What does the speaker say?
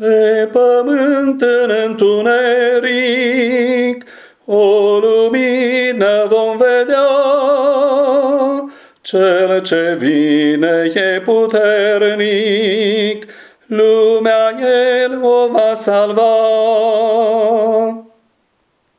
Pe pământ în întuneric, o lumină vom vedea, cel ce vine e puternic, lumea el o va salva.